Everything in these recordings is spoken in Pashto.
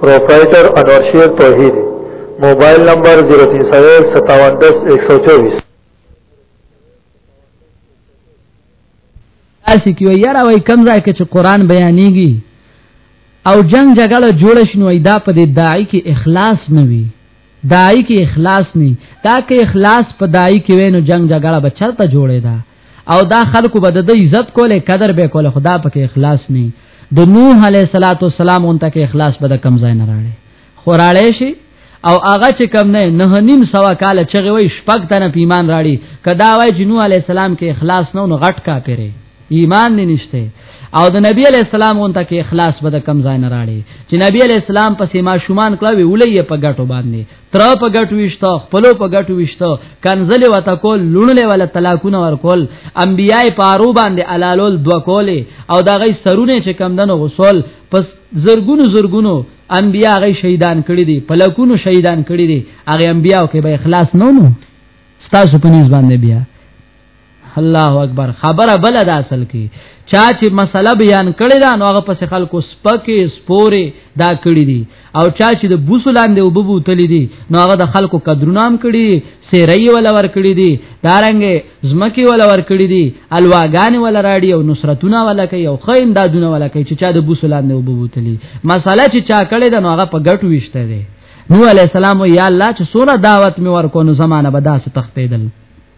پروپرائیټر انور شیر توحیدی موبایل نمبر 03015710124 اسی کیو یاره وای کم ځای کې چې قران بیانېږي او جنگ جګړه جوړ شنو ایدا په دې داعی کې اخلاص نه وي دای کې اخلاص نه دا کې اخلاص په دای کې وینو جنگ جګړه به چرته جوړې ده او دا خلکو به د عزت کوله قدر به کوله خدا پکې اخلاص نه د نوح علی صلوات و سلام اون ته کې اخلاص به د کم ځای نه راړي خوراړې شي او هغه چې کم نه نه نیم سوا کال چې وي شپږ تنه پیمان راړي کدا وای جنو علی السلام کې اخلاص نه نو غټ کا پیره ایمان نه نشته او د نبی علی السلام اون ته کې اخلاص به د کم ځای نه راړي چې نبی علی السلام پسې ما شومان کړوي ولې په غټو باندې تر په غټو وشته خپل په غټو وشته کنزل وتا کول لونلې ولا طلاقونه ور کول انبیای پارو باندې علالول دو کوله او دا غي سرونه چې کم دنو غسل پس زرګونو زرګونو انبیا غي شهیدان کړی دي پلکونو شهیدان کړی دي هغه انبیاو کې به اخلاص نه نو ستاسو په نسبت باندې بیا الله اکبر خبره بل ده اصل کې چا چې مسله بیان کړی دا نو هغه پس خلکو سپکه سپوري دا کړی دي او چا چې د بوسلاندې وببو تللی دي نو هغه د خلکو قدرونام کړی سیرای ولا ور کړی دي دارنګ زمکی ولا ور کړی دي الواغان ولا راډي او نصرتونه ولا کوي او خیم دادونه ولا کوي چې چا د بوسلاندې وببو تللی مسله چې چا کړی دا نو هغه په ګټو وشته دي نو علی السلام یا الله چې سونه دعوت می ورکو نو زمانہ به داسې تختیدل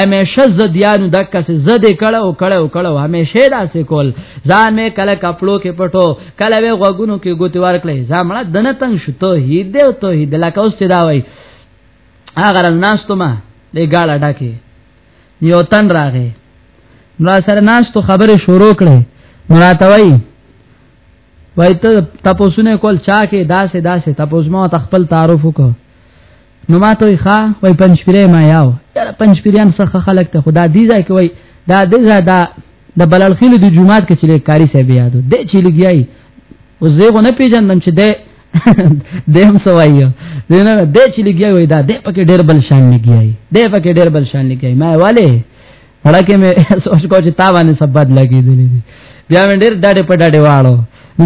همیشه زدیانو د کس زده کړه او کړه او کړه همیشه داسې کول ځان مې کله کپلو کې پټو کله وې غوګونو کې ګوت ورکړې زمړه دنه تنگ شو ته هی دې ته هی د لکه اوس ته دا وای هغه ناستو ما دې ګاړه ډکه یو تن راغې نو سره ناستو خبره شروع کړې مراتوي وای ته تاسو نه کول چا کې داسې داسې تاسو ما تخپل تعارف وکړه نو ما ته ښا وای پنځپیرې ما یاو یار پنځپیران څخه خلک ته خدا دی ځای کوي دا د دا د بلالخیل د جمعات کې چې کاری سه بیا دو د چې لګیای او زه نه پیژندم چې د دیم سوای دینه د چې لګیای وای دا د پکې ډېر بل شان لګیای د پکې ډېر بل شان لګیای ما والے هرکه مې سوچ کو چې تا باندې سبد لګیدلې بیا مې ډېر ډاډه په ډاډه واړو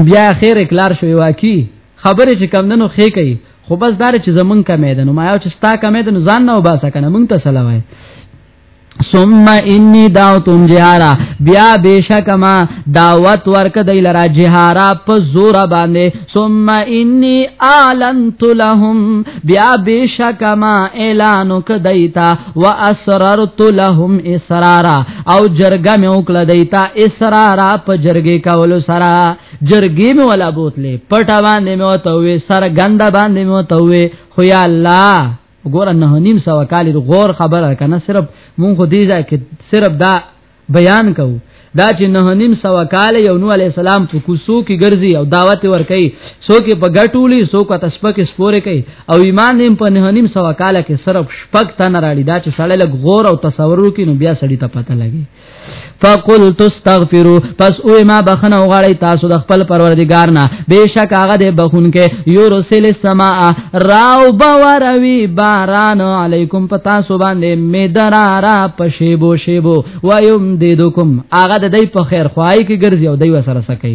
بیا خیر کلار شوی واکی خبره چې کم ننو خې کوي خو بس دار چې زمون کمې ده نو ما یو چې ستا کمې ده نو ځان نه وباسه کنه مونږ ته سلام وای ثم انی دعوتم جهارا بیا بشک ما دعوت ورک دی لرا جهارا په زور باندې ثم انی اعلنت لهم بیا بشک ما اعلان ک دیتا واسررت لهم اسرارا او جرګه مې وکړه دیتا اسرارا په جرګه کولو سره جرګې مې ولا بوتلې پټه باندې مې وته وې سره ګنده باندې مې وته وې خو یا الله ګور نه نیم سو کال غور خبره کنه صرف مونږ خو دې ځکه صرف دا بیان کوو دا چې نه نیم سو کال یو نو علی السلام په کوسو کې ګرځي او دعوت ور کوي سو کې په ګټولي سو کو تسبک سپوره کوي او ایمان نیم په نه نیم سو کال کې صرف شپک تن راړي دا چې سړی لګ غور او تصور وکړي نو بیا سړی ته پته لګي فقل تستغفروا پس او ما بخنه غړی تاسو د خپل پروردگار نه بهشک هغه د بخون کې یورسل السماء راو باوروي باران علیکم پتا سو باندې مدرارا پشیبو شیبو ويم دیدکم هغه د دې په خیر خوای کې ګرځي او دوی سره سکی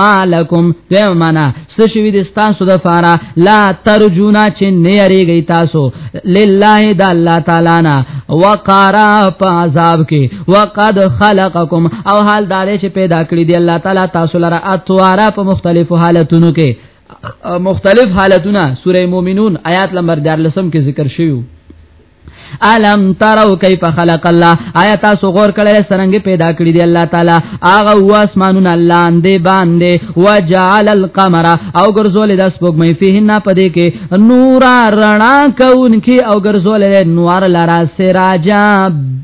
ما لکم دیو مانا سشوی دی ستاسو د فارا لا ترجونا چې نه یریږي تاسو لله د الله تعالی نا وقارا په عذاب کې وقد خلقکم او حال دار چې پیدا کړی دی الله تعالی تاسو لره اتوارا په مختلفو حالتونو کې مختلف حالتونه سوره مومنون آیات نمبر 14 کې ذکر شوی الم ترو کیف خلق الله آیا تاسو غور کړی سرنګ پیدا کړی دی الله تعالی اغه هو اسمانونه لاندې باندې وجعل القمر او ګرځول د سپوږمۍ فيهن پدې کې نور رڼا کونکي او ګرځول نور لرا سراجا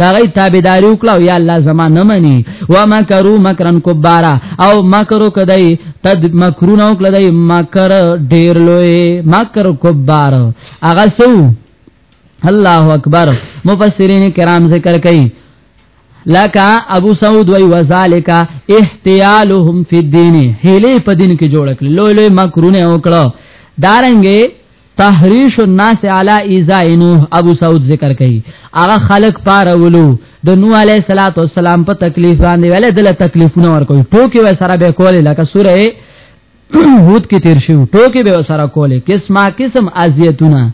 دا غي تابعداري وکړه یا الله زما نه مني و مکرو مکرن کبارا او مکرو کدی تد مکرون او کدی مکر ډیر لوی مکر کبار اغه سو الله اکبر مفسرین کرام ذکر کوي لکا ابو سعود وی وذالک احتیالهم فی الدین هلی په دین کې جوړ کړ لوی لوی مکرونه وکړه دارنګې تحریش الناس علی ایزا نوح ابو سعود ذکر کوي هغه خلق پارولو د نوح علیه الصلاۃ والسلام په تکلیف باندې ولې دله تکلیفونه ورکوي ټوکی و سره به کولې لکه سوره هود کې تیر شو ټوکی به سره کولې قسمه قسم اذیتونه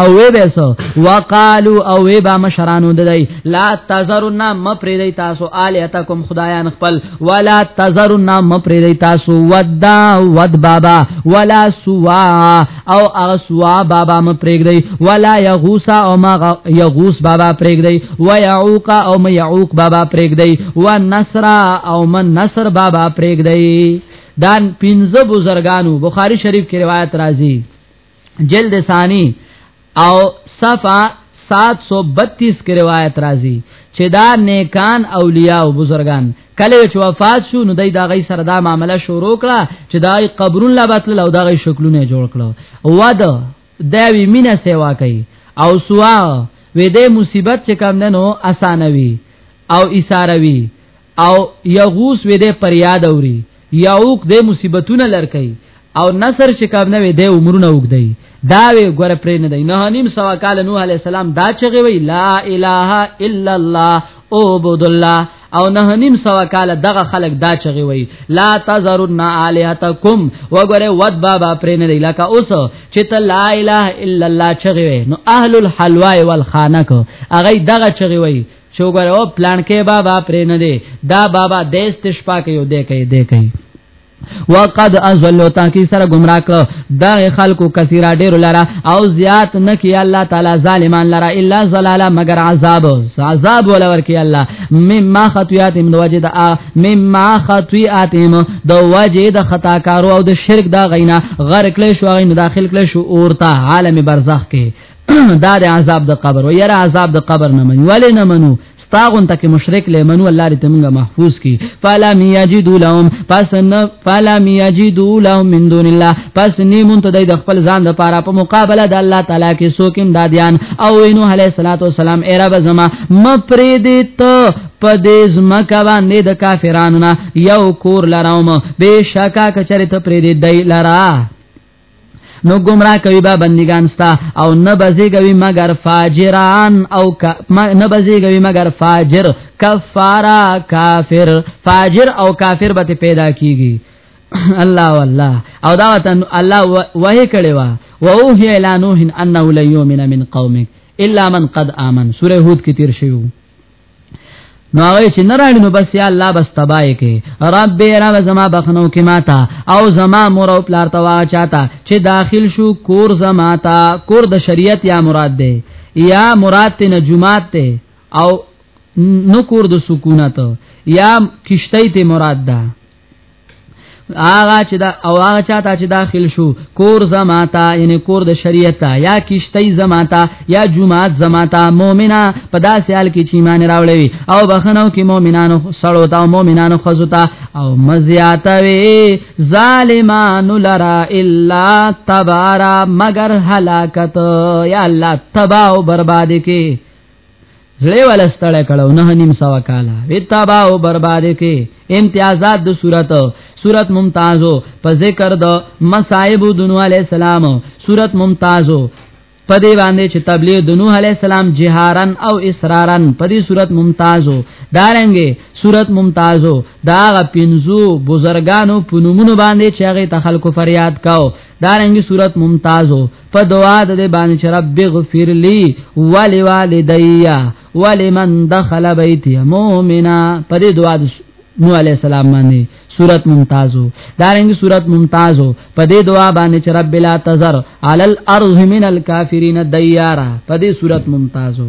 او وی بیسو وقالو او وی با مشرانو ددای لا تذرنا مپریدای تاسو الیتکم خدایان خپل ولا تذرن مپریدی تاسو ودا ود بابا ولا سوا او اسوا بابا مپریږدی ولا یغوس او ما یغوس بابا پریږدی و یعوق او ما یعوق بابا پریږدی و نصر او ما نصر بابا پریږدی دان پنځه بزرګانو بخاری شریف کې روایت راځي جلد ثانی او صفه 732 کې روایت راځي چې دا نیکان اولیاء او بزرگان کله چې وفات شو نو دای دا غي سره دا معاملې شروع کړه چې دا قبرون لا بتل او دا غي شکلونه جوړ کړه ود دا وی مینه سیوا کوي او سوا وې دې مصیبت چې کم نه نو اسانوي او ایثاروي او یغوس وې د پریاد اوري یعوق د مصیبتونه لرکي او نصر چې کاب نه وې د عمرونه وګدي دا وې ګور پرې نه دی نه نیم سوا کال نوح علی السلام دا چغي وی لا اله الا الله او عبد الله او نه نیم سوا کال دغه خلک دا چغي وی لا تزرن الہتکم وګوره ود بابا پرې نه دی لکه اوس چې ته لا اله الا الله چغي وی نو اهل الحلوا والخانق هغه دغه چغي وی چوګر او پلان کې بابا پرې نه دی دا بابا د استشفا کې یو دی کوي دی کوي وقد ازلوا تاکي سره گمراه کړ دا خلکو کثیره ډیر لره او زیات نکي الله تعالی ظالمان لره الا زلالا مگر عذاب عذاب ولا ورکی الله مما خطیاتهم د وجد مما خطیاتهم د وجد خطا کارو او د شرک دا غینا غرق کړي شو غین داخل کړي شو اورتا عالم برزخ کې دا د عذاب د قبر و یره عذاب د قبر نه منو ولې نه منو تاغون تک مشرک لې منو الله دې تمغه محفوظ کی فلا میجدو لهم پس نه فلا میجدو لهم من دون الله پس نه مونږ ته د خپل ځان د پاره په مقابله د الله تعالی کې سوکم دادیان او انو علی صلوات و سلام ای رب زما مپریدت په دې زمکه باندې د کافرانو نه یو کور لراوم بشکا کچره ته پریدت دی لرا نو گمراه کوي با بندگان ستا او نه بزیګوي مگر فاجران او نه بزیګوي مگر فاجر کفارا کافر فاجر او کافر به پیدا کیږي الله والله او دا وطن الله وه کړي وا او هي اعلانو انه ليؤمن من قومك الا من قد امن سوره هود کې تیر شوی نو هغه چې نه راړي نو بس یا الله بس تبای کې رب رب زما بخنو کې ماتا او زما مور او پلار توا چاته چې داخل شو کور زما تا کور د شریعت یا مراد ده یا مراد ته نجومات ته او نو کور د سکونت یا کشته ته مراد ده آغا چې دا او آغا چاته چې داخل شو کور زماتا یعنی کور د شریعت یا کشتی زماتا یا جمعات زماتا مؤمنه په داسې حال کې چې ایمان راوړوي او بخنو کې مؤمنانو سړو تا مؤمنانو خزوتا او مزیاتوي ظالمان لرا الا تبارا مگر هلاکت یا الله تباہ او برباد کې زړه ول ستړی کړو نه نیم سوا کاله وتابا او برباد کې امتیازات د صورت صورت ممتازو په ذکر د مصائب د نوح علی السلام صورت ممتازو په دې باندې چې تبلیغ د نوح علی السلام جهارن او اسرارن په دې صورت ممتازو دارنګي صورت ممتازو دا غ پنزو بزرګانو پنومونو باندې چې هغه تخلق فریاد کاو دارنګي صورت ممتازو په دعا د دې باندې چې رب اغفر لي ولي والديا ولمن دخل بيتي مؤمنا په دې دعا د نو عليه السلام باندې صورت ممتازو دارنګي صورت ممتازو په دې دعا باندې چې رب لا تزر على الارض من الكافرين ديارا په دې صورت ممتازو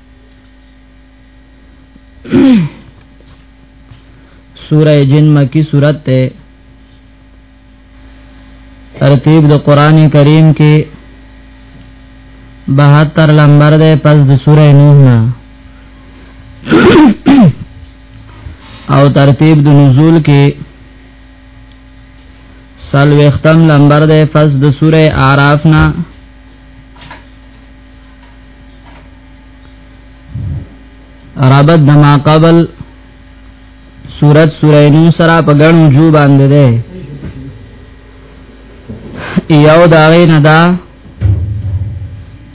سورہ جن مکی سورت تے ترتیب د قران کریم کې 72 لمبر ده پس د سورہ نوح نه او ترتیب د نزول کې سلوختم لمبر ده پس د سورہ اعراف نه ربط د ما قبل صورت سوره نو سره په ګڼو جو باندې ده یو دا غینه دا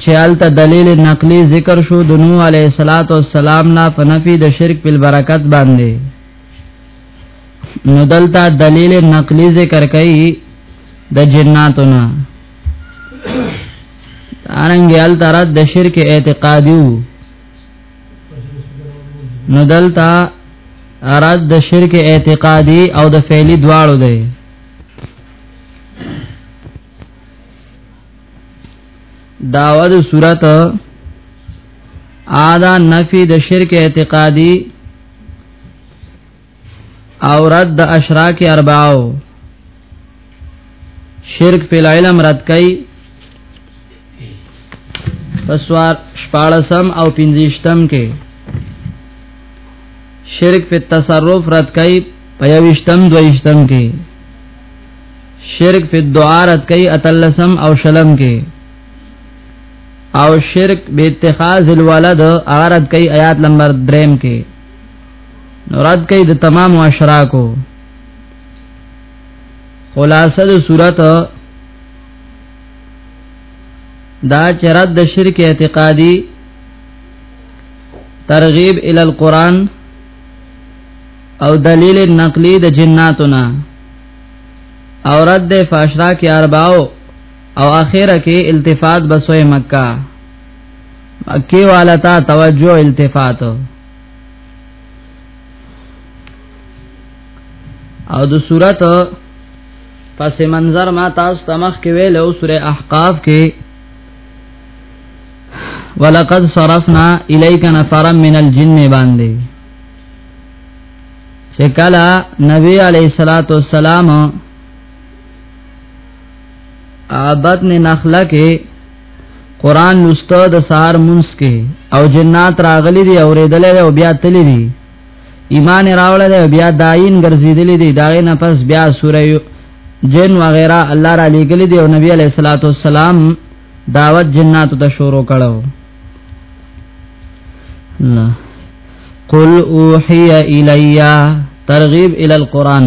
چې الته دلیل نقلی ذکر شو د نوح علیه الصلاۃ والسلام نه په نفي د شرک په برکت باندې نو دلته دلیل نقلی ذکر کړي د جناتو نه ارنګ یال تر د شرک اعتقادي نو دلتا اراد د شرک اعتقادي او د فعلی دواړو دی داوا د صورت آدا نفی د شرک اعتقادی او رد د اشراک اربعو شرک په علم رد کوي پسوار شپاړسم او پنځشتم کې شرک په تصرف رد کوي په یوشتم دویشتم کې شرک په دعا رد کوي اتلسم او شلم کې او شرک به اتخاذ الولد اغرد کوي آیات نمبر 3 کې نورات کوي د تمام اشراکو خلاصه د صورت دا چرد د شرک اعتقادي ترغیب ال القران او دلیل نقلی د جناتنا او رد فاشرا کې ارباو او اخره کې التفات بسوې مکه مکی والا تا توجه التفات او د صورت پس منظر ما تاسو تمخ کې ویل او سوره احقاف کې ولقد صرفنا الیک نفرا من الجن باندې چې کله نبی علیہ الصلوۃ والسلام ابد نے نخلا کې قران لسته د سار منس کې او جنات راغلي دي اوریدل او بیا تللی دي ایمان راوړل دی بیا داین ګرځیدلی دی دا نه پس بیا سوره جن وغیرہ الله را لګل دی او نبی علیہ الصلوۃ والسلام دعوت جنات ته شروع کړو نه قل اوحی الیا ترغیب ال القران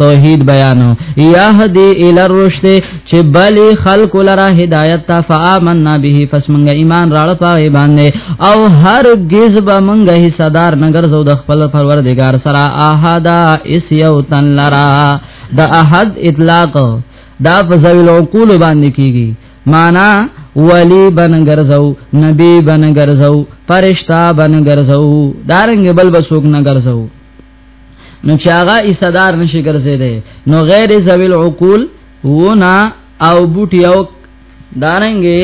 توحید بیانو یهدی ال الرشد چې بلی خلق لرا هدایت تا فآمنا به پس مونږه ایمان راړ پاره باندې او هر گز به مونږه حصدار نګر زو د خپل پروردگار سره احدا اس یو تن لرا د احد اطلاق دا په ذویل عقول باندې کیږي معنا ولی بن ګرځو نبی بن ګرځو فرشتہ بن ګرځو دارنګ بل بسوک نه ګرځو نو چې هغه ایصدار نشي ګرځیدي نو غیر ذویل عقول ونا او بوټي او دارنګي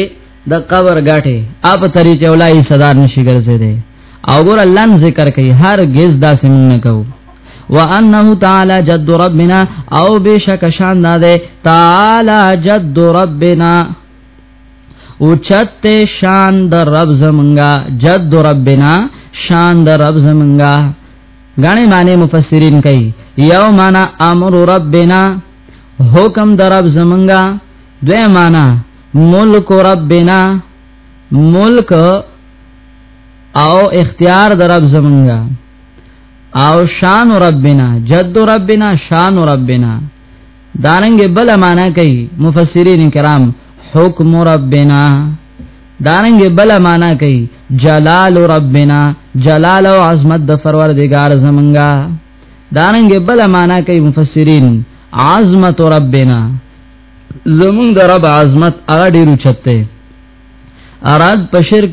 د قبر غاټه اپ طریقې ولای صدر نشي ګرځیدي او ګور الله ذکر کوي هر گز داسې مونږ نه کوو وانه تعالی جد ربنا او بشک شان ده تعالی جد ربنا او چت شان د رب زمنګا جد ربنا شان د رب زمنګا غاڼې معنی مفسرین کوي یو معنی امر ربنا حکم د رب زمنګا دوی معنی ملک ربنا ملک او اختیار د رب زمنګا او شان ربنا جد ربنا شان ربنا دارنګ بل معنا کوي مفسرین کرام حکم ربنا دارنګ بل معنا کوي جلال ربنا جلال او عظمت د پروردگار زمونږه دارنګ بل معنا کوي مفسرین عظمت ربنا زمونږ د رب عظمت هغه ډیرو چته اراد په شرک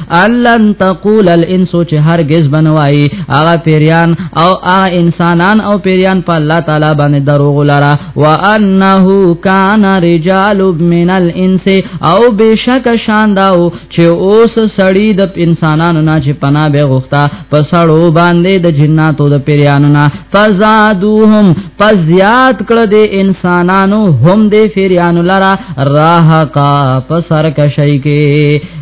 الان تقول الانس چې هرگز بنوي هغه پیریان او هغه انسانان او پیریان په الله تعالی باندې دروغ لرا وانه کان رجال من الانس او بشک شانداو چې اوس سړی د انسانانو نه چې پنا به غوښتا په سړو باندې د جناتو د پیریانو نه فزادوهم فزیات کړه د انسانانو هم د پیریانو لرا راهقا په سر کشي کې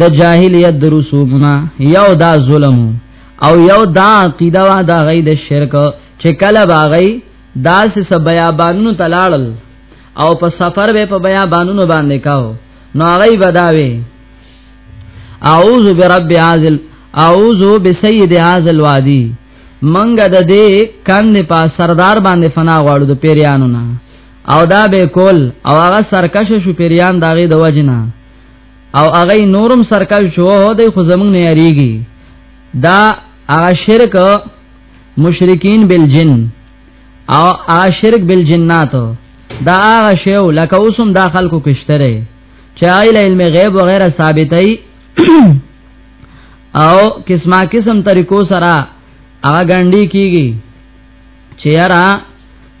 د جاهلیت د رسومنا یو دا ظلم او یو دا عقیده وا دا غي د شرک چې کله باغی داس سبیا بانو تلاړل او په سفر به په بیا بانو باندې کاو نو غي بداوي اعوذ برب عازل اعوذ بسید عازل وادی منګه د دې کند په سردار باندې فنا غواړو د پیریانو نه او دا به کول او هغه سرکشه شو پیریان داغه د وجنه او هغه نورم سرکل شو دی خو زمونږ نه یریږي دا هغه شرک مشرکین بالجن او هغه شرک بالجنات دا هغه شیو لکه اوسم دا خلکو کشتره چې علم غیب وغیرہ ثابتای او قسمه قسم طریقو سره هغه ګنډي کیږي چې یاره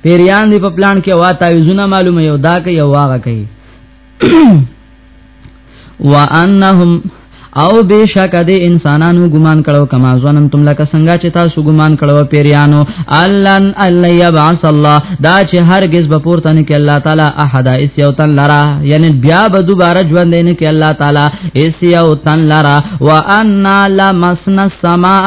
پیریان دی په پلان کې وا تعویذونه معلومه یو دا کوي یو واغه کوي وانهم او بشک د انسانانو ګمان کړو کما ظننتم لک څنګه چې تاسو ګمان کړو پیریانو الان الا یبعث الله دا چې هرگز به پورته نه کې الله تعالی احد اس یو تن لرا یعنی بیا به دوباره ژوند نه کې الله تعالی اس یو تن لرا وان لمسنا السماء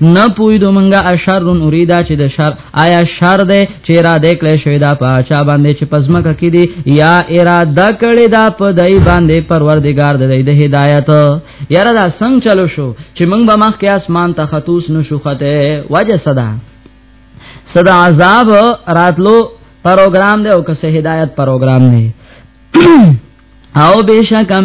نه پوی دو منګه اشر اوریدا چې د شر آیا شر ده چې اراده کړې شوی دا پاچا باندې چې پزما کې دی یا اراده کړې دا په دای باندې پروردگار د دې هدایت یاره دا څنګه چلو شو چې موږ به مخ کې اسمان ته خطوس نشو خته وجه صدا صدا عذاب راتلو پروګرام دی او که هدایت پروګرام دی او بشکم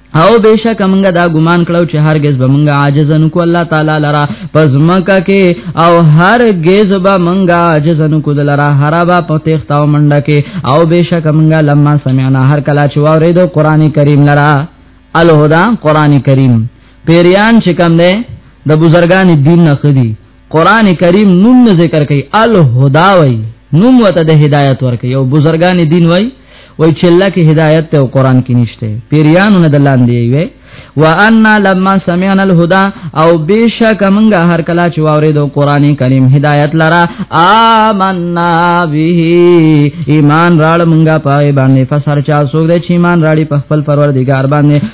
او بشک موږ دا ګمان کړو چې هرگز به موږ عاجز نه کو الله تعالی لرا پزماکه کې او هرگز به موږ عاجز نه کو دلرا حرابا پتیخ تاو منډه کې او بشک موږ لما سمعنا هر کلا چې وره دو قران کریم لرا الهدا قران کریم پیریان چې کوم ده د بزرګان دین نه خدي قران کریم نوم نه ذکر کوي الهدا وای نوم وته د هدایت ورکي او بزرګان دین وای وای چې الله کې هدایت ته قران کې نشته پیریانو نه دلان دی وی وان لما سمعنا الهدى او بشک منګه هر کلا چې واورې دو قران کریم هدایت لرا آمنا به ایمان راړ منګه پای باندې فسر چا سوګ د چې ایمان راړي په خپل پروردگار باندې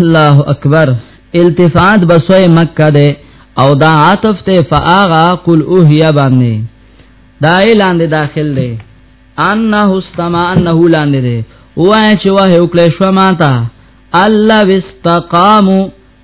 الله اکبر التفات بسوی مکه ده او دا عاطف ته فاغا قل اوهیا باندې دا اعلان دې داخل دی انه استما انه لاندې دی وای چې وه وکړې شو ماته الله واستقامو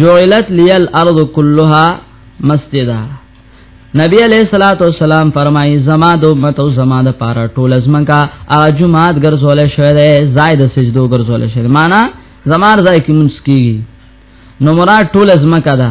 جعلت لی الارض كلها مسجدا نبی علیہ الصلات والسلام فرمایي زما د امت او زما د پاره ټول ازمنکا اجمعات ګرځول شوی دی زائد سجدو ګرځول شوی معنا زمار ځای کې مونږ کیږي نو مراد ټول ازمکا ده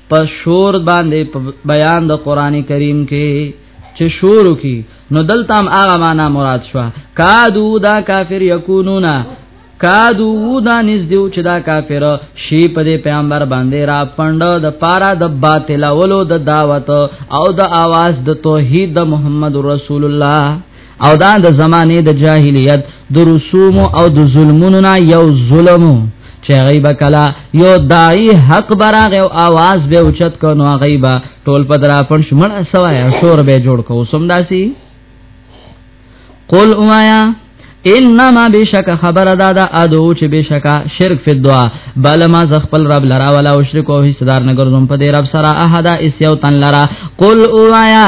په شور باندې بیان د قران کریم کې چې شورو کې نو دلته هم هغه معنا مراد شو کادو دا کافر یکونونا کادو دا نږدې چې دا کافر شی په دې پیغمبر باندې را پند د پارا د باطل اولو د دعوت او د आवाज د توحید د محمد رسول الله او دا د زمانه د جاهلیت د رسوم او د ظلمونو نه یو ظلم چې غیب کلا یو دای حق براغه او आवाज به اوچت کو نو غیب ټول پدرا پن شمن سوای شور به جوړ کو سم داسي قل اوایا انما بشک خبر ادا دا ادو چې بشک شرک فی دعا بل ما ز خپل رب لرا ولا او شرک او حصدار نه ګرځم په دې رب سره احد اس یو تن لرا قل اوایا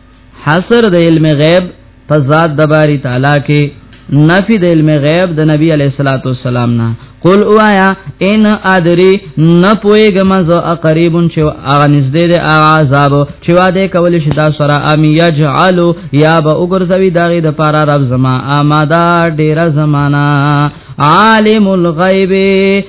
حصر د علم غیب په ذات د باری تعالی کې نفی د علم غیب د نبی علیہ الصلوۃ والسلام نه قل اوایا ان ادری نه پویګم ز قریبون چې اغه نږدې د عذاب چې واده کول شي دا سره ام یجعل یا به وګرځوي دغه د پارا رب زما آماده ډیره زمانہ عالم الغیب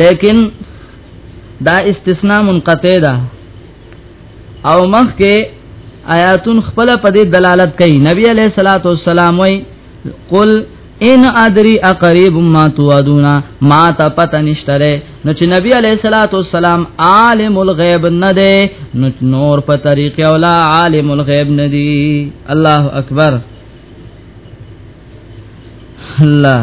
لیکن دا استثناء منقطع ده او مخ کې آیاتون خپل په دې دلالت کوي نبی علیہ الصلوۃ والسلام وی قل ان ادری اقریب ما توعدونا ما ته پته نشتره نو چې نبی علیہ الصلوۃ والسلام عالم الغیب نه دی نو نور په طریق اولا عالم الغیب نه دی الله اکبر الله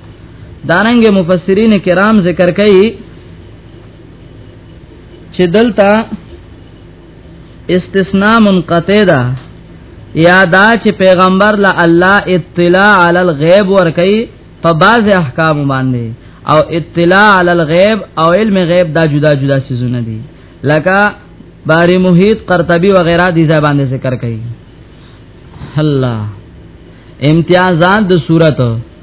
دارنګ مفسرین کرام ذکر کوي چې دلته استثناء منقطع ده یا دا چې پیغمبر لا الله اطلاع علی الغیب ور کوي په باز احکام باندې او اطلاع علی الغیب او علم غیب دا جدا جدا سيزونه دي لکه باری محیط قرطبی وغیرہ دی زبان ذکر کئی اللہ امتیازات د صورت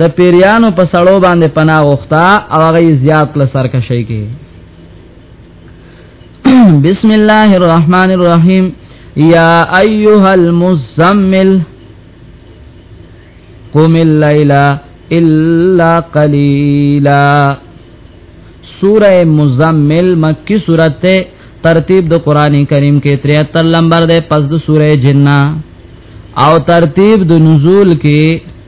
د پیریانو په سړو باندې پناه غوښتا او هغه زیات کله سرکشي کې بسم الله الرحمن الرحیم یا ایها المزمل قم الليل الا قليلا سوره مزمل مکی سورته ترتیب د قران کریم کې 73 نمبر ده پس د سوره جنہ او ترتیب د نزول کې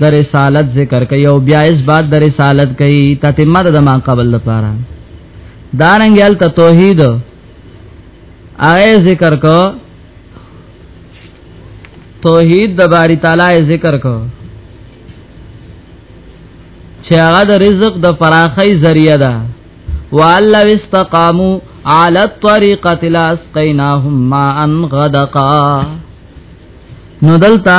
د رسالت ذکر کوي او بیا اس بعد د رسالت کوي تتمه د ما قبل لپاره دارنګ ال توحید آئے ذکر کو توحید د باری تعالی ذکر کو چې هغه د رزق د فراخی ذریعہ ده والله استقامو علی الطریقه لا اسقیناهم ماء غدقا نو دلته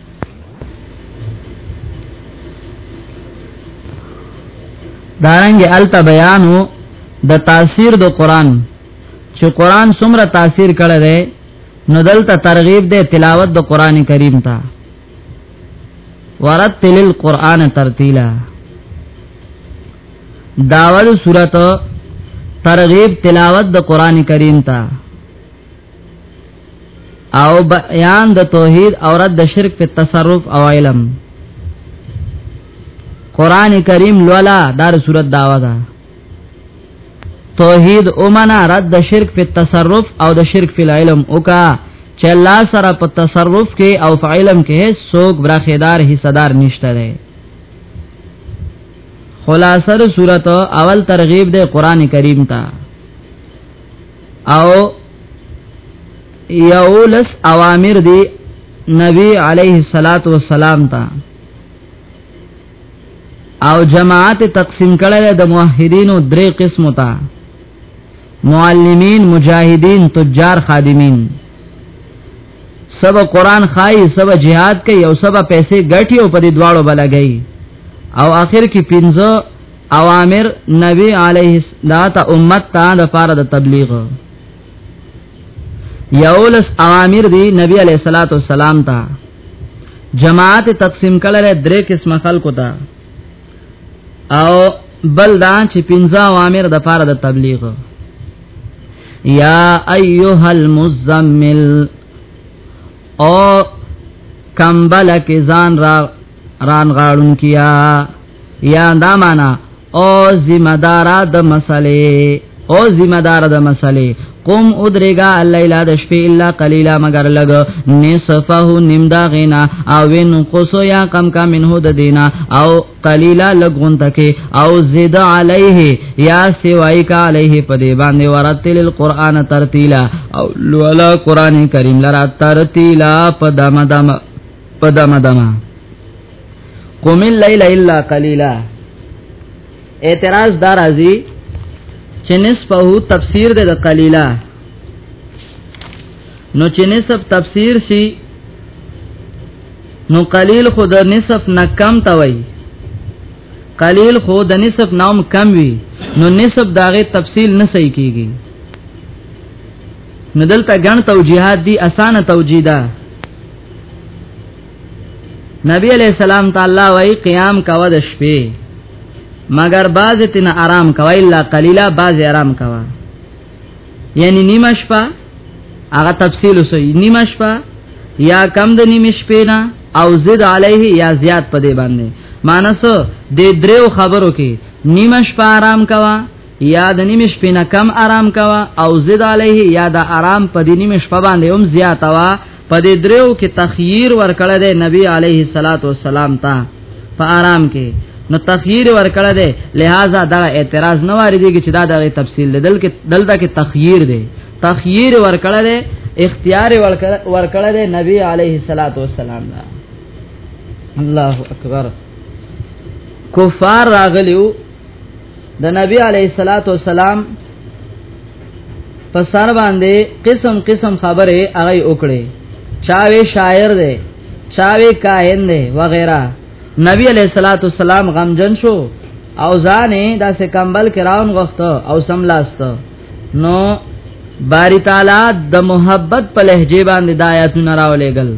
دارنګ الته بیانو د تاثیر د قران چې قران څومره تاثیر کړی دی نو دلته ترغیب دی تلاوت د قران کریم ته ورتل القرآن ترتیلا داول صورت ترغیب تلاوت د قران کریم ته او بیان د توحید او رد د شرک په تصرف او علم قران کریم لولا دار صورت داوا ده توحید اومنا رد د شرک په تصرف او د شرک په علم اوکا چې الله سره په تصرف کې او په علم کې سوق براخیدار حصہ دار نشته ده خلاصه صورت اول ترغیب ده قران کریم ته او یولس اوامر دی نبی علیه الصلاۃ والسلام ته او جماعت تقسیم کړل د موحدینو درې قسم ته معلمین مجاهدین تجار خادمین سب قران خای سب jihad کوي او سب پیسې ګټي او په دې دواړو بلګي او آخر کې پنځه اوامر نبی علیه دا ته امت ته د فار د تبلیغ یولس اوامر دی نبی علیہ الصلوۃ والسلام ته جماعت تقسیم کړل درې قسم خلکو ته او بل دا چې پنځه اوامر د فار د تبلیغ یا ایها المزمل او کمبل کې ځان را ران غاړون کیا یا دا معنا او ذمہ دار د مسلې او ذمہ دار د مسلې قم ادرگا اللیلا د شپې الا قلیلا مگر لګ نصفه نیم دا غینا او وین قصو یا کم کا منه د دینا او قلیلا لګون تکي او زید علیه یا سوای کا علیه په دی باندې ورتل القرآن ترتیلا او لولا قران کریم لرا ترتیلا په دمه دمه په دمه دمه قوم الليل الا قليلا اعتراض دار ازي چې نسبه تفسیر د قليلا نو چې نسب تفسیر شي نو قلیل خو د نسب نه کم تا وای قلیل خو د نسب نام کم وی نو نسب داغه تفصیل نه صحیح کیږي ندلته ګڼ توجیهات دي اسانه توجیه ده نبی علیہ السلام تعالی وای قیام کوا د شپې مگر باز تن آرام کوا الا قلیلا باز آرام کوا یعنی نیمه شپه هغه تفصیل وسو نیمه شپه یا کم د نیمه شپې نه او زد علیه یا زیات پدې باندې مانس د دریو خبرو کې نیمه شپه آرام کوا یا د نیمه شپې نه کم آرام کوا او زد علیه یا د آرام پدې نیمه شپه باندې هم زیات وا په دې دریو کې تخییر ورکړه دی نبی علیه الصلاۃ والسلام ته په آرام کې نو تخییر ورکړه دی لہذا دا اعتراض نه واردېږي چې دا دغه تفصیل دی دلته دلته کې تخییر دی تخییر ورکړه دی اختیار ورکړه دی نبی علیه الصلاۃ والسلام دا الله اکبر کفار راغلیو د نبی علیه الصلاۃ والسلام په سر باندې قسم قسم خبره هغه وکړي چاوي شاعر دی چاوي کاهن دی وغیرہ نبی علیہ الصلوۃ والسلام غمجن شو او ځانې داسې کمبل کې راون غوښته او سملاست نو باری تعالی د محبت په لهجه باندې د آیاتونو راولېګل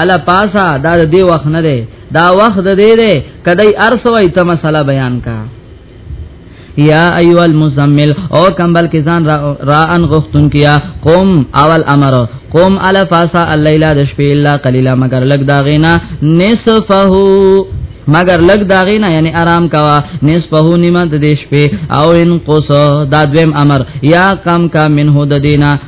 الا پاسا دا د دی وخت نه دی دا وخت د دی دی کدی ارسوي ته مسله بیان کا یا ایو المزمل او کمبل کې ځان را, را ان غختون کیا قوم اول امر قوم الا فاسا الليل د شپې الا قليلا مگر لګ دا غینا نصفه مگر لګ داغې نه یعنی آرام کوا نصفه نیمه د دې شپې او ان قص دا دویم امر یا کم کا منه د دینا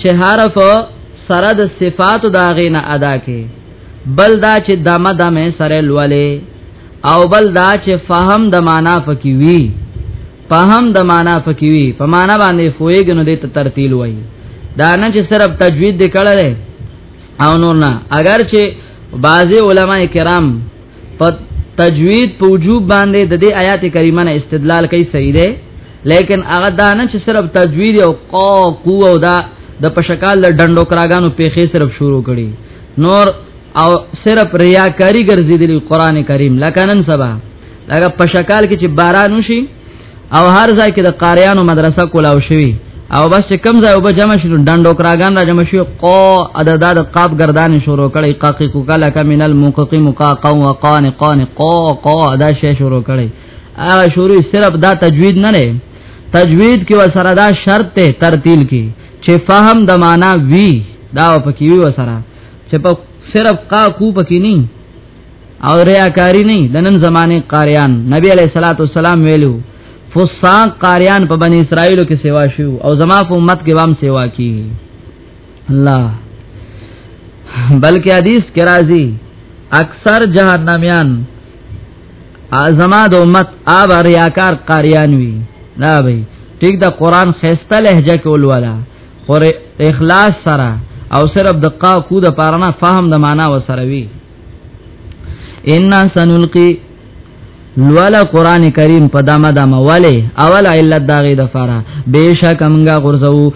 چې حرف سره د صفات دا غینه ادا کې بل دا چې دمه دمه سره لولې او بل دا چې فهم د معنا پکې وی فهم د معنا پکې وی په معنا باندې فویګنو د ترتیل وای دا نه چې صرف تجوید د کړل او نور نه اگر چې بعضی علما کرام په تجوید په وجوب باندې د دې آیات کریمه نه استدلال کوي صحیح ده لیکن هغه دا نه چې صرف تجوید او قا قو او دا د پشکال د ډندو کراګانو پیخې صرف شروع کړي نور او صرف ریاکاری ګرځیدلی قران کریم لکنن سبا لکه پشکال کې چې باران وشي او هر ځای کې د قاریانو مدرسه کولاو شوی او بس چې کم ځای وب جمع شي ډندو کراګان را جمع شي قو عدد د قاب گردان شروع کړي قاقی کو کلا کمنل موققی مقاقا وقان قان قو قو ادا شی شروع کړي هغه شروع صرف دا تجوید نه نه تجوید کې وسره دا شرط ته ترتیل کې چې فهم د معنا وی دا پکې وی وسره چې په صرف قا کو پکې نه او ریاکاری نه د نن زمانه قاریان نبی علیہ الصلوۃ والسلام ویلو فساق قاریان په بنی اسرائیل کې سیوا شو او زما په امت کې وام سیوا کی الله بلکې حدیث کې راځي اکثر جهنميان ازما د امت اب ریاکار قاریان وی نه وی ټیک د قران خسته لهجه کې ولولا خو اخلاص سره او صرف د قا کو د پارنا فهم د معنا و سره وی ان سنلقي لولا قران کریم په دمه دمه والے اول علت داغه د فارا بهشکه موږ غرزو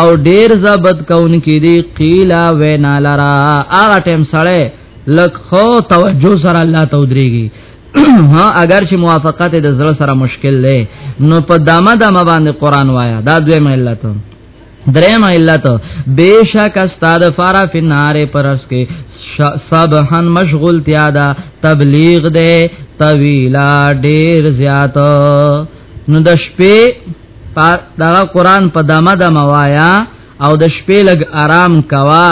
او ډیر زبد کون کې دی قیلا وینا لرا هغه ټیم سره لک خو توجه سره الله ته ودرېږي ها اگر چې موافقت د زړه سره مشکل دی نو په دمه دمه باندې قران وایا دا دوی ملت دریم علت بیشک استاد فارا فی نار پرس کې سبحان مشغول تیادا تبلیغ دے طویلا ډیر زیات نو د شپې په دا قران په دمه د موایا او د شپې لګ آرام کوا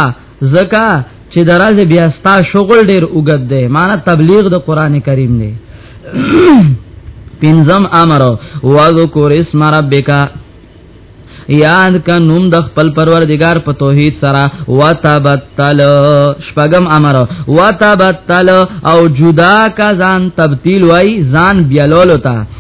زکا چې دراز بیا ستا شغل ډیر وګد دی معنی تبلیغ د قران کریم دی پنځم امر واذکر اسم ربک یاد کا نوم د خپل پروردگار په توحید سره وتبتل شپغم امر وتبتل او جدا کا ځان تبتیل وای ځان بیلولو ته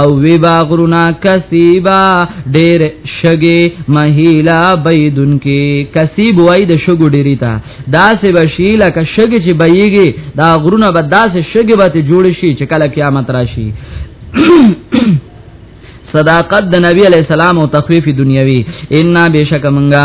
او وی با غرونا کسیبا ډیر شګي مهیلا بيدن کې کسیب وای د شګو ډیری تا داسې بشیلا ک شګي چې بيږي دا غرونا به داسې شګي به جوړ شي چې کله قیامت راشي صداقت د نبی علی السلام او تخفیف دنیوي ان بشک منګه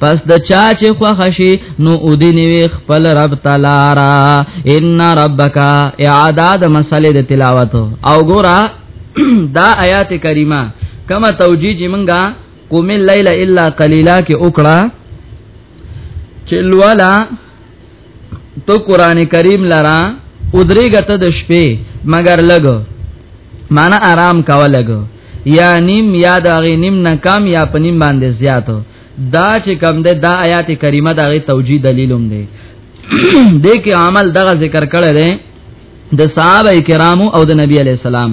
پس د چا چې خوښ شي نو اودینی وی خپل رب تعالی را ان ربک اعداد مسلې د تلاوت او ګورا دا آیات کریمه کما توجیه چې منګه قوم الليل الا قليلا کې وکړه چې لولا تو قران کریم لرا ادریګه ته د شپې مگر لګ معنا آرام کاوه لګ یا نیم یا د غی نیم نه کم یا پنیم باندې زیات دا چې کم ده دا آیات کریمه دا غی توجیه دلیلوم ده دې کې عمل دغه ذکر کړی دی د صحابه کرامو او د نبی علی السلام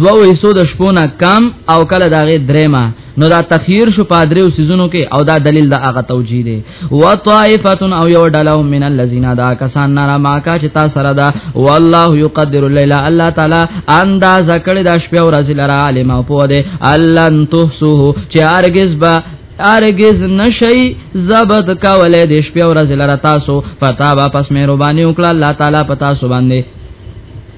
دوه حصو د شپو نه کم او کله داغه درېما نو دا تخیر شو پادریو سيزونو کې او دا دلیل دا هغه توجیه دی و طائفتن او یو ډلو من الذين دا کسان نرا ما کا چې تا سره دا والله يقدر الليل الله تعالی انداز کړی دا شپه او ورځ لرا عالم او پوه دی الله تحسوه چې هرگز با ارګز نشي زبد کولې د شپې ورځې لره تاسو پتا با پس مهرباني وکړه الله تعالی پتا سو باندې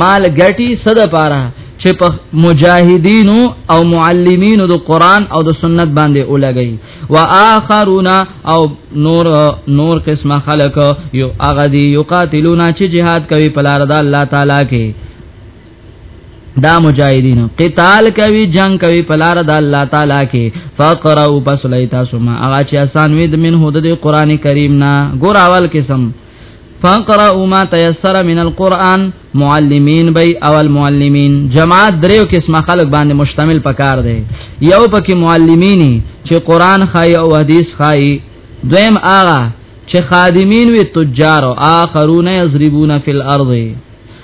مال ګټي صد پاره چې په مجاهدینو او معلمینو د قران او د سنت باندې اولګي واخرون او نور نور قسمه خلق یو اغدی یقاتلون چې jihad کوي په لار د الله تعالی کې دا مجاهدین قتال کوي جنگ کوي په لار د الله تعالی کې فقروا پس لیتا سما اغه چې آسان وید من هود د قران کریم نا ګور اول قسم فقرأوا ما تيسر من القرآن معلمین بی اول معلمین جماعت دریو قسمه خلق باندې مشتمل پکار دی یو پکې معلمینی چې قرآن خای او حدیث خای دویم آغا چې خادمین وی تجار او آخرون یضربون فی الارض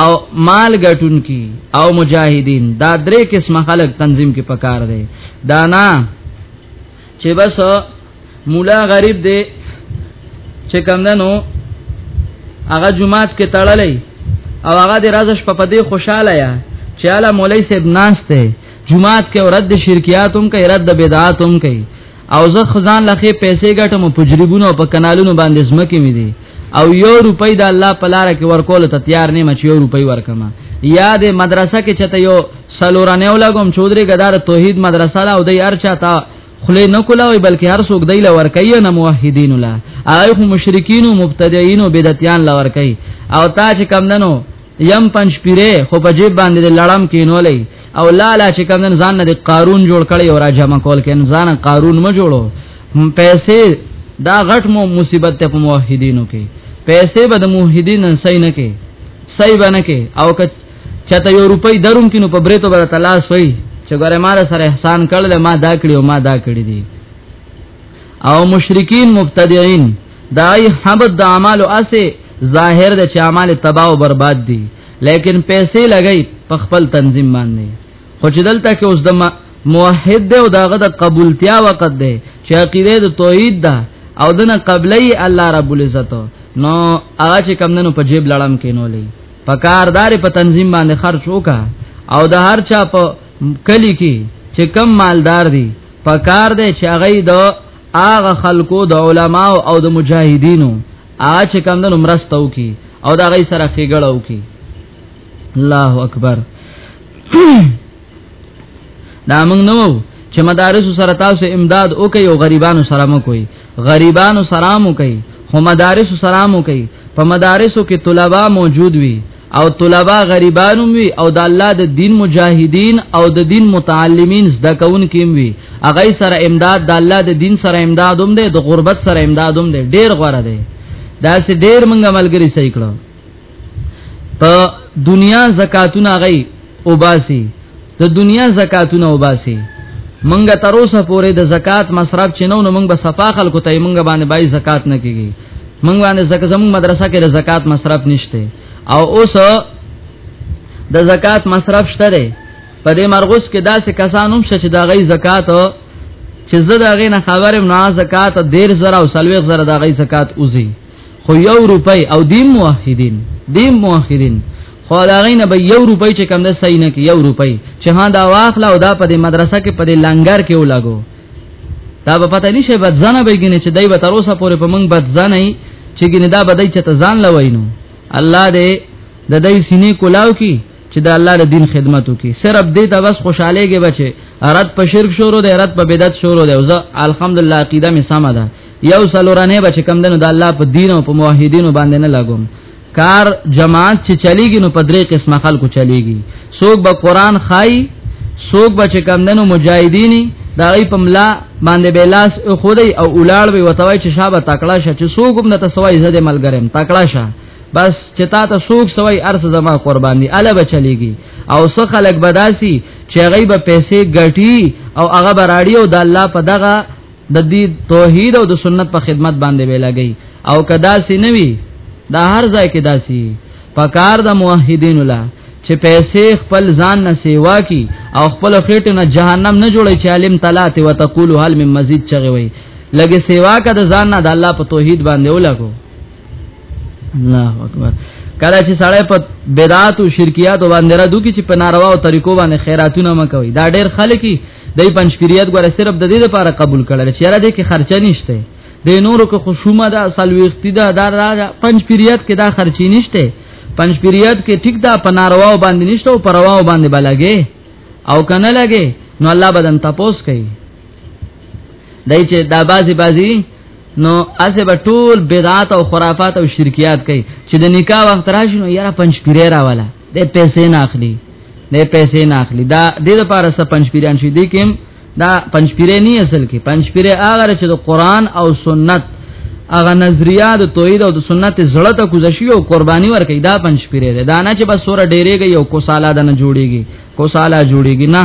او مال ګټون کی او مجاهدین دا درې قسمه خلق تنظیم کې پکار دی دانا چې بس مولا غریب دی چې کم دنو هغه جمعات کې تړلې او هغه د رازش په پدې خوشاله یا چې اعلی مولای صاحب ناشته جمعات کې رد شرکیات هم کوي رد بدعات هم کوي او زه خزان لخه پیسې ګټم په جریبونو او په کانالونو باندې زمکه مې دي او یو روپۍ د الله په لار کې ورکول ته تیار نه مچ یو روپۍ ورکما یا د مدرسه کې چته یو سلورانه ولګم چودري ګدار توحید مدرسه لا او د هر چاته خله نه کولاوي بلکې هر څوک دی لور کوي نه موحدین الله هغه مشرکین او مبتدعين او بدعتيان لور کوي او تا چې کم دنو یم پنځ پیره خو په جیب باندې لړم کینولې او لالا چې کوم ځان نه قارون جوړ کړي او را جمع کول کین ځان قارون ما جوړو پیسې دا غټ مو مصیبت ته په موحدینو کې پیسې به د موحدین صحیح نه کې صحیح باندې کې او که چته یو روپۍ دروم کینو په بریتو بر تلاش وای چې ګوره ما سره احسان کړل ما دا کړی او ما دا کړی دي او مشرکین مبتدعين دای حمد د اعمال اسه ظاهر د چې اعمال تباہ او برباد دي لیکن پیسې لګی په خپل تنظیم باندې خو چې دلته کې اوس د موحد او داغه د قبولتیا وخت دی چې عقیده د توحید ده او دنه قبلی الله رب العزت نو هغه چې کم نن په جیب لړم کې نو لې په کاردار په تنظیم باندې خرج وکا او د هر چا په کلی کې چې کم مالدار دي په کار دی چې هغه د هغه خلکو د علما او د مجاهدینو هغه چې کم د مرسته وکي او دا غي سره خېګړه وکي الله اکبر دا موږ نو چې مدارس سره تاسو امداد وکي او غریبانو سره مو کوي غریبانو سره مو کوي هم مدارس سره مو کوي په مدارسو کې طلبه موجود وي او طلبه غریبانو وی او د الله د دین مجاهدین او د دین متعلمین زده کون کیم وی اغه سره امداد د الله د دین سره امدادوم دی د غربت سره امدادوم دی ډیر غوړه دی دا سه ډیر منګه ملګری صحیح کړو په دنیا زکاتونه غي او باسي د دنیا زکاتونه وباسي منګه تر اوسه پورې د زکات مصرف چینو نو منګه صفا خلکو ته منګه باندې بای زکات نه کیږي منګه باندې زکه زموږ مدرسه کې د زکات مصرف نشته او اوس د زکات مصرف شته دی په دې مرغوس کې داسې کسان هم چې دا غي زکات چې زه دا غي نه خبرم نه زکات ډیر زره او سلوي زره دا غي زکات اوزي خو یو روپۍ او دی موحدین دی موحدین خو دا غینه به یو روپۍ چې کم ده صحیح نه کې یو روپۍ چې ها دا واخله او دا په دې مدرسه کې په دې لنګر کې ولاګو دا په پته نشي بد ځنه به ګینه چې دای به تر اوسه پورې په موږ بد ځنه چې ګینه دا بدای چې ته ځان لوینو الله دې د دې سینې کولاو کی چې د الله د دین خدمت وکي صرف دې ته بس خوشاله کې بچي رد په شرک شروع دی رد په بدعت شروع دی او زه الحمدلله عقیده می سم ده یو سلورانه بچ کم دنو د الله په دین او په موحدینو باندې نه لګوم کار جماعت چې چلیږي نو په درې قسمه خلکو چلیږي څوک به قران خای څوک به چې کم دنو مجاهدینی دا ای په ملا باندې بیلاس خودی او اولاړ وی وتوای چې شابه تکړه شه چې څوک هم نه تسوای زده ملګرم تکړه شه بس چې تا ته سوق سوي ارث زما قرباني اله بچلېږي او څه خلک بداسي چې غیب پیسې ګټي او هغه براړي او د الله په دغه د دې توحید او د سنت په خدمت باندې ویلاږي او کدا سی نوي دا هر ځای کې داسي پکار د موحدین الله چې پیسې خپل ځان نه سیوا کی او خپل خېټه نه جهنم نه جوړي چې عالم تلات او تقول هل من مزید چغي وي لګي سیوا کا د ځان نه د الله په توحید باندې ولګو الله اکبر کله چې سړی په بدعات او شرکیات باندې را دوی چې په ناروا او طریقو باندې خیراتونه مکوي دا ډېر خلک دای پنځپیریت غره صرف د دې لپاره قبول کړل چې را دې کې خرچه نشته د نورو کې خشومه ده سلويختی ده دا دا پنځ پیریت کې دا خرچي نشته پنځ پیریت کې ټیک دا پنارواو باندې نشته او پرواو باندې بلګي او کنه لګي نو الله بدن تپوس کوي دای چې دا بازي بازي نو اسه به ټول بدعات او خرافات او شرکیات کوي چې د نکاح وخت راشي نو یاره پنځ پیری راواله د پیسې نه اخلي د پیسې نه اخلي دا د لپاره س پنځ پیران شي دي کوم دا پنځ پیرې نه اصل کې پنځ پیرې هغه چې د قران او سنت هغه نظریه د توحید او د سنت زړه ته کوزشي او قرباني ورکړي دا پنځ پیرې ده دا نه چې بس سور ډېرېږي او کوساله ده نه جوړيږي کوساله جوړيږي نه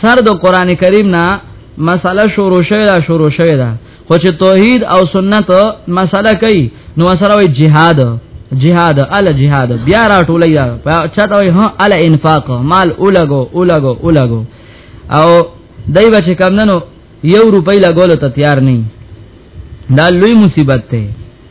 سر د قران کریم نه مسله شروع شوه دا شروع شوه دا خو چې توحید او سنت مسله کوي نو سره وي جهاد جهاد ال جهاد بیا راټولې دا چاته وي ها ال انفاق مال اولګو اولګو اولګو او دای بچ کم ننو یو روپۍ لګول ته تیار نه دا لوی مصیبت ته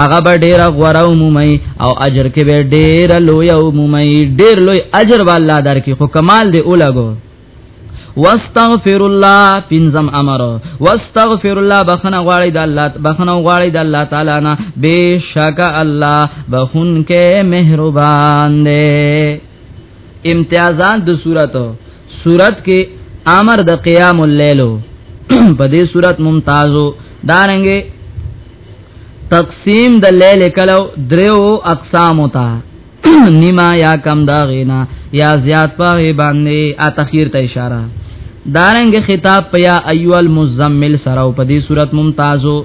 هغه به ډیر غوړه عمومي او اجر کې به ډیر لوی عمومي ډیر لوی اجر به الله درکې خو کمال دی اولګو واستغفر الله پنځم امر واستغفر الله بخنه غواړی د الله بخنه غواړی د الله تعالی نه بشک الله بخون کې مهربان دی امتیازات د صورت صورت کې امر د قیام الليل په دې صورت ممتازو دارنګه تقسیم د لیل کلو دریو اقسام تا نیما یا کم دا غینا یا زیات په باندې ا تخیر ته اشاره دارنګ خطاب پیا ایو المزمل سره په دې صورت ممتازو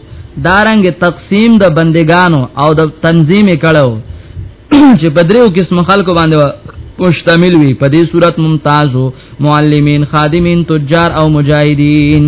دارنګ تقسیم د دا بندگانو او د تنظیم کړو چې بدریو قسم خلکو باندې مشتمل وي په دې صورت ممتازو معلمین خادمین تجار او مجاهدین